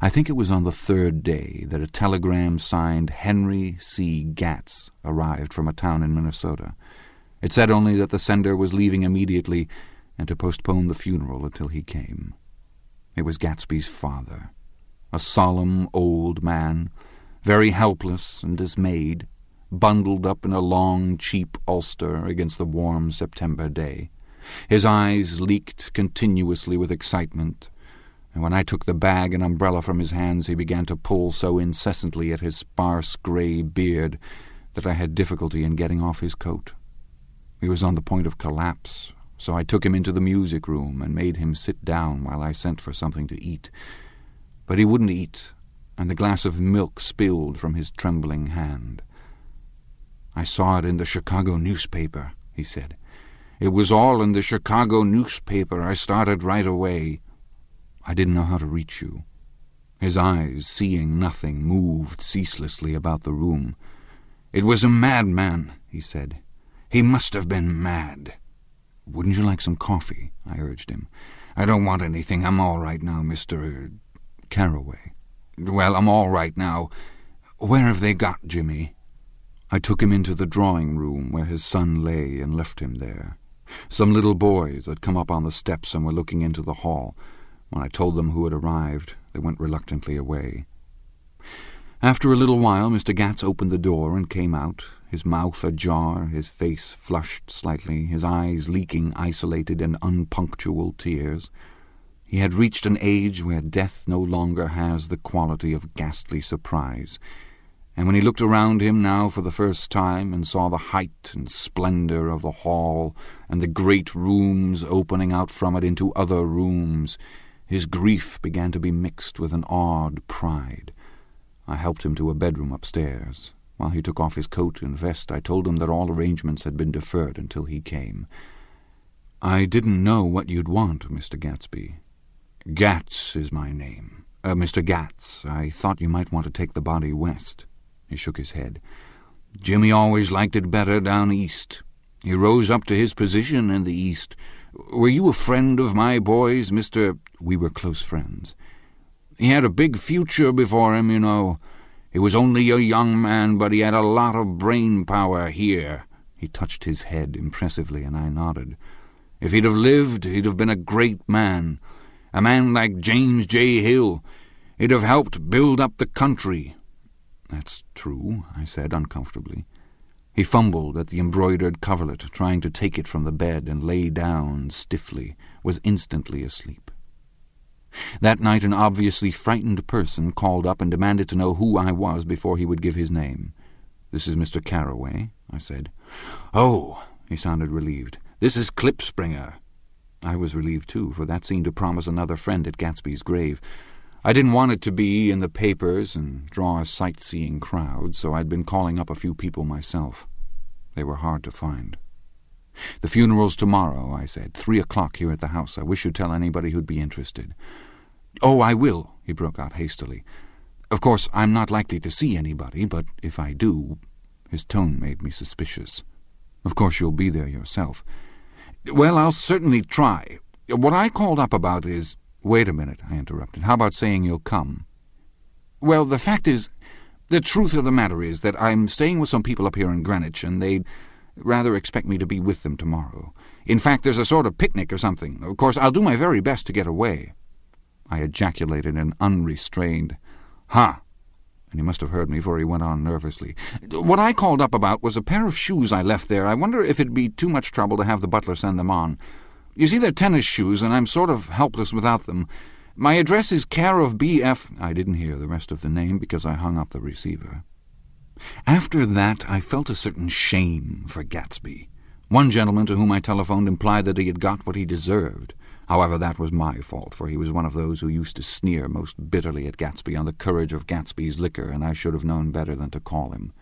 I think it was on the third day that a telegram signed Henry C. Gatz arrived from a town in Minnesota. It said only that the sender was leaving immediately and to postpone the funeral until he came. It was Gatsby's father, a solemn old man, very helpless and dismayed, bundled up in a long, cheap ulster against the warm September day. His eyes leaked continuously with excitement, and when I took the bag and umbrella from his hands he began to pull so incessantly at his sparse grey beard that I had difficulty in getting off his coat. He was on the point of collapse, so I took him into the music room and made him sit down while I sent for something to eat. But he wouldn't eat, and the glass of milk spilled from his trembling hand. I saw it in the Chicago newspaper, he said. It was all in the Chicago newspaper. I started right away. I didn't know how to reach you. His eyes, seeing nothing, moved ceaselessly about the room. It was a madman, he said. He must have been mad. Wouldn't you like some coffee? I urged him. I don't want anything. I'm all right now, Mr. Carraway. Well, I'm all right now. Where have they got Jimmy? I took him into the drawing room where his son lay and left him there. Some little boys had come up on the steps and were looking into the hall. When I told them who had arrived, they went reluctantly away. After a little while, Mr. Gatz opened the door and came out, his mouth ajar, his face flushed slightly, his eyes leaking isolated and unpunctual tears. He had reached an age where death no longer has the quality of ghastly surprise, and when he looked around him now for the first time and saw the height and splendour of the hall and the great rooms opening out from it into other rooms, his grief began to be mixed with an odd pride. I helped him to a bedroom upstairs. While he took off his coat and vest, I told him that all arrangements had been deferred until he came. I didn't know what you'd want, Mr. Gatsby. Gatz is my name. Uh, Mr. Gatz, I thought you might want to take the body west. He shook his head. Jimmy always liked it better down east. He rose up to his position in the east. Were you a friend of my boy's, Mr. We were close friends. He had a big future before him, you know. He was only a young man, but he had a lot of brain power here. He touched his head impressively, and I nodded. If he'd have lived, he'd have been a great man. A man like James J. Hill. He'd have helped build up the country. That's true, I said uncomfortably. He fumbled at the embroidered coverlet, trying to take it from the bed, and lay down stiffly, was instantly asleep. That night an obviously frightened person called up and demanded to know who I was before he would give his name. This is Mr. Carraway, I said. Oh, he sounded relieved. This is Klipspringer. I was relieved too, for that seemed to promise another friend at Gatsby's grave. I didn't want it to be in the papers and draw a sightseeing crowd, so I'd been calling up a few people myself. They were hard to find. The funeral's tomorrow, I said. Three o'clock here at the house. I wish you'd tell anybody who'd be interested. Oh, I will, he broke out hastily. Of course, I'm not likely to see anybody, but if I do... His tone made me suspicious. Of course you'll be there yourself. Well, I'll certainly try. What I called up about is... Wait a minute, I interrupted. How about saying you'll come? Well, the fact is... The truth of the matter is that I'm staying with some people up here in Greenwich, and they'd rather expect me to be with them tomorrow. In fact, there's a sort of picnic or something. Of course, I'll do my very best to get away. I ejaculated an unrestrained, Ha! and he must have heard me, for he went on nervously. What I called up about was a pair of shoes I left there. I wonder if it'd be too much trouble to have the butler send them on. You see, they're tennis shoes, and I'm sort of helpless without them. My address is care of B.F. I didn't hear the rest of the name because I hung up the receiver. After that, I felt a certain shame for Gatsby. One gentleman to whom I telephoned implied that he had got what he deserved. However, that was my fault, for he was one of those who used to sneer most bitterly at Gatsby on the courage of Gatsby's liquor, and I should have known better than to call him.